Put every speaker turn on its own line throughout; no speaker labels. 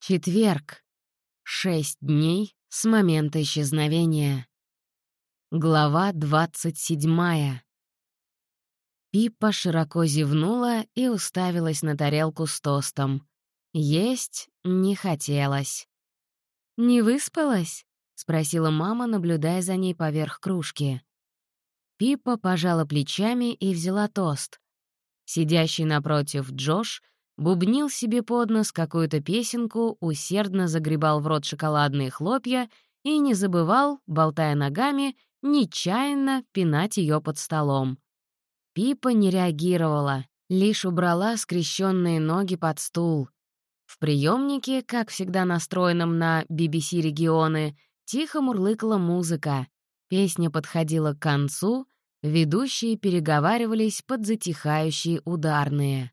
Четверг. Шесть дней с момента исчезновения. Глава двадцать седьмая. Пиппа широко зевнула и уставилась на тарелку с тостом. Есть не хотелось. «Не выспалась?» — спросила мама, наблюдая за ней поверх кружки. Пиппа пожала плечами и взяла тост. Сидящий напротив Джош — бубнил себе под нос какую-то песенку, усердно загребал в рот шоколадные хлопья и не забывал, болтая ногами, нечаянно пинать ее под столом. Пипа не реагировала, лишь убрала скрещенные ноги под стул. В приемнике, как всегда настроенном на BBC регионы, тихо мурлыкала музыка. Песня подходила к концу, ведущие переговаривались под затихающие ударные.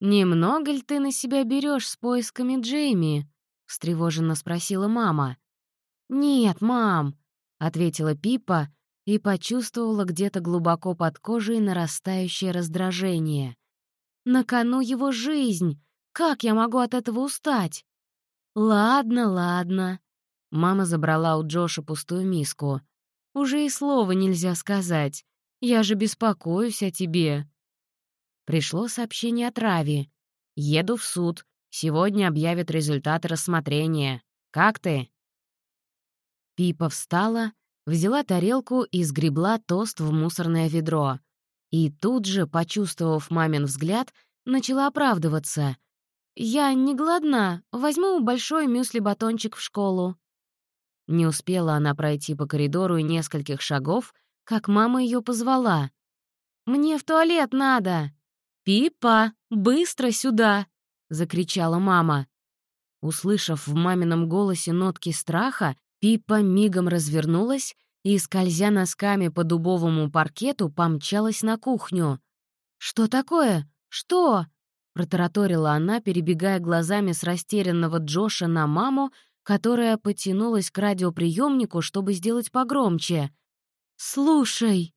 «Немного ли ты на себя берешь с поисками Джейми?» — встревоженно спросила мама. «Нет, мам», — ответила Пипа и почувствовала где-то глубоко под кожей нарастающее раздражение. «На кону его жизнь! Как я могу от этого устать?» «Ладно, ладно». Мама забрала у Джоша пустую миску. «Уже и слова нельзя сказать. Я же беспокоюсь о тебе». Пришло сообщение от Рави. «Еду в суд. Сегодня объявят результаты рассмотрения. Как ты?» Пипа встала, взяла тарелку и сгребла тост в мусорное ведро. И тут же, почувствовав мамин взгляд, начала оправдываться. «Я не голодна. Возьму большой мюсли-батончик в школу». Не успела она пройти по коридору и нескольких шагов, как мама ее позвала. «Мне в туалет надо!» «Пипа, быстро сюда!» — закричала мама. Услышав в мамином голосе нотки страха, Пипа мигом развернулась и, скользя носками по дубовому паркету, помчалась на кухню. «Что такое? Что?» — протараторила она, перебегая глазами с растерянного Джоша на маму, которая потянулась к радиоприемнику, чтобы сделать погромче. «Слушай!»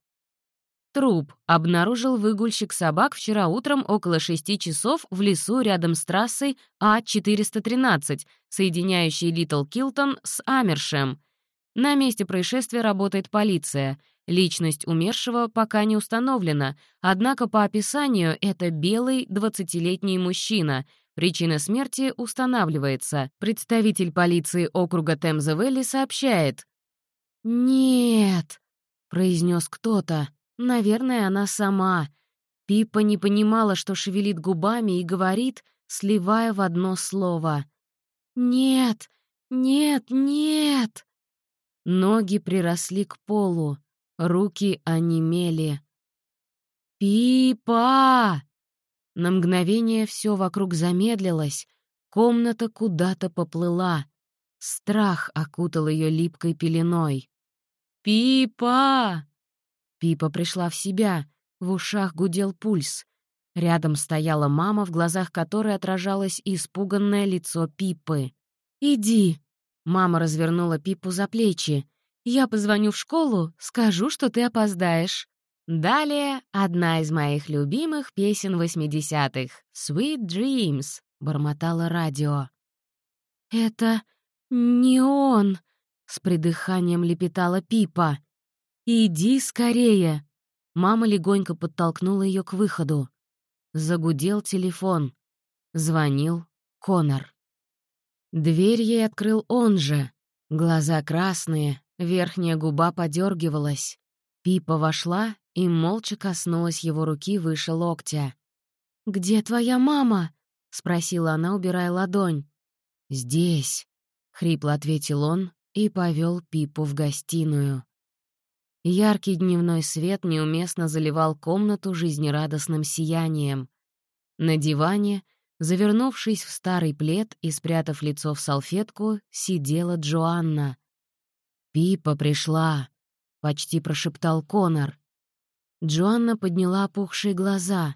Труп обнаружил выгульщик собак вчера утром около 6 часов в лесу рядом с трассой А-413, соединяющей Литл Килтон с Амершем. На месте происшествия работает полиция. Личность умершего пока не установлена, однако по описанию это белый 20-летний мужчина. Причина смерти устанавливается. Представитель полиции округа Темза-Вэлли сообщает. «Нет», — произнес кто-то. Наверное, она сама. Пипа не понимала, что шевелит губами и говорит, сливая в одно слово. «Нет! Нет! Нет!» Ноги приросли к полу, руки онемели. «Пипа!» На мгновение все вокруг замедлилось, комната куда-то поплыла. Страх окутал ее липкой пеленой. «Пипа!» Пипа пришла в себя, в ушах гудел пульс. Рядом стояла мама, в глазах которой отражалось испуганное лицо Пипы. «Иди!» — мама развернула Пипу за плечи. «Я позвоню в школу, скажу, что ты опоздаешь». Далее одна из моих любимых песен восьмидесятых «Sweet Dreams» — бормотало радио. «Это не он!» — с придыханием лепетала Пипа. «Иди скорее!» Мама легонько подтолкнула ее к выходу. Загудел телефон. Звонил Конор. Дверь ей открыл он же. Глаза красные, верхняя губа подергивалась. Пипа вошла и молча коснулась его руки выше локтя. «Где твоя мама?» — спросила она, убирая ладонь. «Здесь», — хрипло ответил он и повел Пипу в гостиную. Яркий дневной свет неуместно заливал комнату жизнерадостным сиянием. На диване, завернувшись в старый плед и спрятав лицо в салфетку, сидела Джоанна. «Пипа пришла», — почти прошептал Конор. Джоанна подняла опухшие глаза.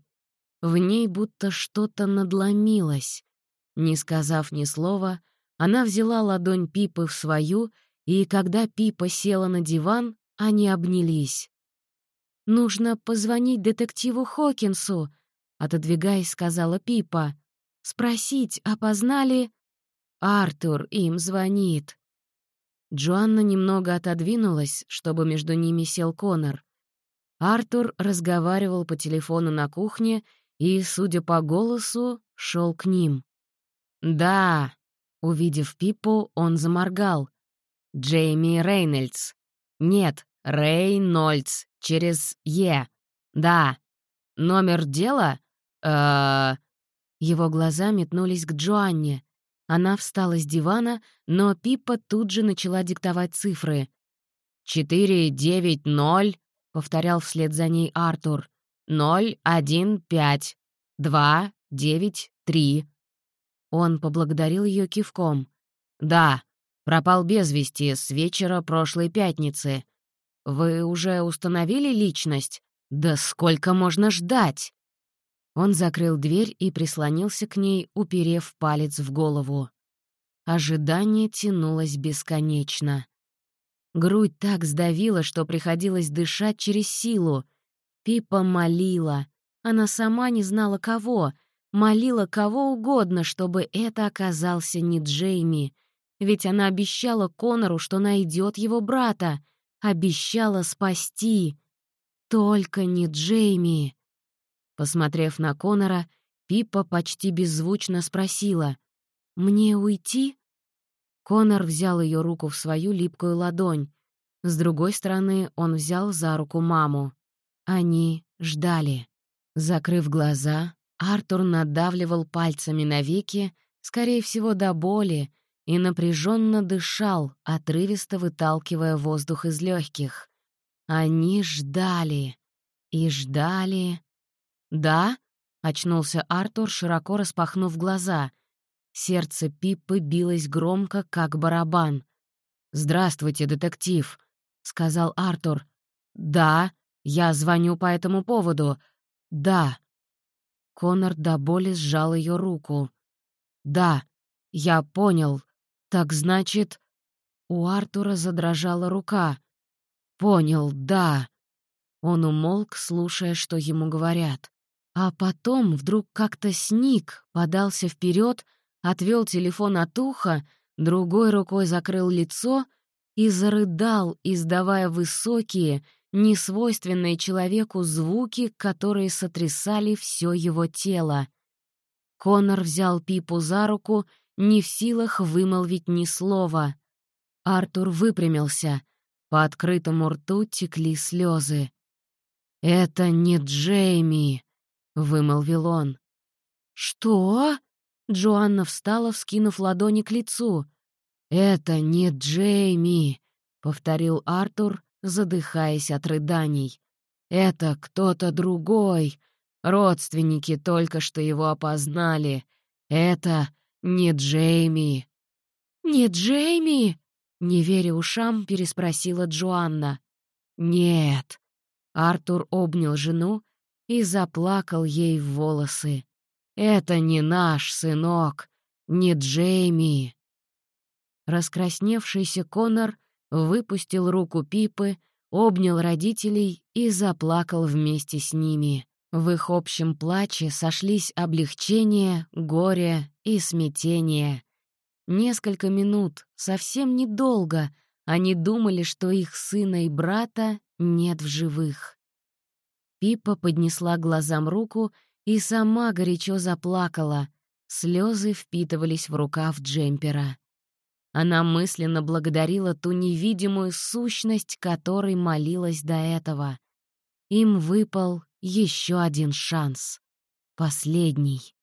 В ней будто что-то надломилось. Не сказав ни слова, она взяла ладонь Пипы в свою, и когда Пипа села на диван, они обнялись. «Нужно позвонить детективу Хокинсу», — отодвигаясь, сказала Пипа. «Спросить, опознали...» Артур им звонит». Джоанна немного отодвинулась, чтобы между ними сел Конор. Артур разговаривал по телефону на кухне и, судя по голосу, шел к ним. «Да», — увидев Пиппу, он заморгал. «Джейми Рейнольдс. Нет, Рейнольдс, через «Е». Да. Номер дела? э Его глаза метнулись к Джоанне. Она встала с дивана, но Пиппа тут же начала диктовать цифры. «Четыре, девять, ноль», — повторял вслед за ней Артур. «Ноль, один, пять, два, девять, три». Он поблагодарил ее кивком. «Да, пропал без вести с вечера прошлой пятницы. Вы уже установили личность? Да сколько можно ждать?» Он закрыл дверь и прислонился к ней, уперев палец в голову. Ожидание тянулось бесконечно. Грудь так сдавила, что приходилось дышать через силу. Пипа молила. Она сама не знала кого. Молила кого угодно, чтобы это оказался не Джейми. Ведь она обещала Конору, что найдет его брата. Обещала спасти. Только не Джейми. Посмотрев на Конора, Пиппа почти беззвучно спросила. «Мне уйти?» Конор взял ее руку в свою липкую ладонь. С другой стороны, он взял за руку маму. Они ждали. Закрыв глаза, Артур надавливал пальцами на веки, скорее всего, до боли, и напряженно дышал, отрывисто выталкивая воздух из легких. Они ждали. И ждали. «Да?» — очнулся Артур, широко распахнув глаза. Сердце Пиппы билось громко, как барабан. «Здравствуйте, детектив», — сказал Артур. «Да, я звоню по этому поводу. Да». Конор до боли сжал ее руку. «Да, я понял. Так значит...» У Артура задрожала рука. «Понял, да». Он умолк, слушая, что ему говорят. А потом вдруг как-то сник, подался вперед, отвел телефон от уха, другой рукой закрыл лицо и зарыдал, издавая высокие, несвойственные человеку звуки, которые сотрясали все его тело. Конор взял Пипу за руку, не в силах вымолвить ни слова. Артур выпрямился. По открытому рту текли слезы. «Это не Джейми!» — вымолвил он. «Что?» — Джоанна встала, вскинув ладони к лицу. «Это не Джейми!» — повторил Артур, задыхаясь от рыданий. «Это кто-то другой. Родственники только что его опознали. Это не Джейми». «Не Джейми?» — не веря ушам, переспросила Джоанна. «Нет». Артур обнял жену и заплакал ей в волосы. «Это не наш сынок, не Джейми!» Раскрасневшийся Конор выпустил руку Пипы, обнял родителей и заплакал вместе с ними. В их общем плаче сошлись облегчение, горе и смятение. Несколько минут, совсем недолго, они думали, что их сына и брата нет в живых. Пипа поднесла глазам руку и сама горячо заплакала. Слезы впитывались в рукав джемпера. Она мысленно благодарила ту невидимую сущность, которой молилась до этого. Им выпал еще один шанс. Последний.